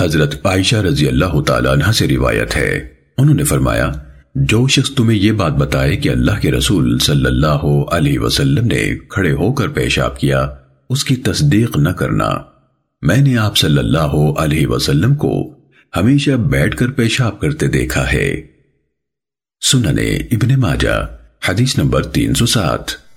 حضرت عائشہ رضی اللہ تعالیٰ عنہ سے روایت ہے۔ انہوں نے فرمایا، جو شخص تمہیں یہ بات بتائے کہ اللہ کے رسول صلی اللہ علیہ وسلم نے کھڑے ہو کر پیشاب کیا، اس کی تصدیق نہ کرنا۔ میں نے آپ صلی اللہ علیہ وسلم کو ہمیشہ بیٹھ کر پیشاب کرتے دیکھا ہے۔ سننے ابن ماجہ، حدیث نمبر تین سو سات۔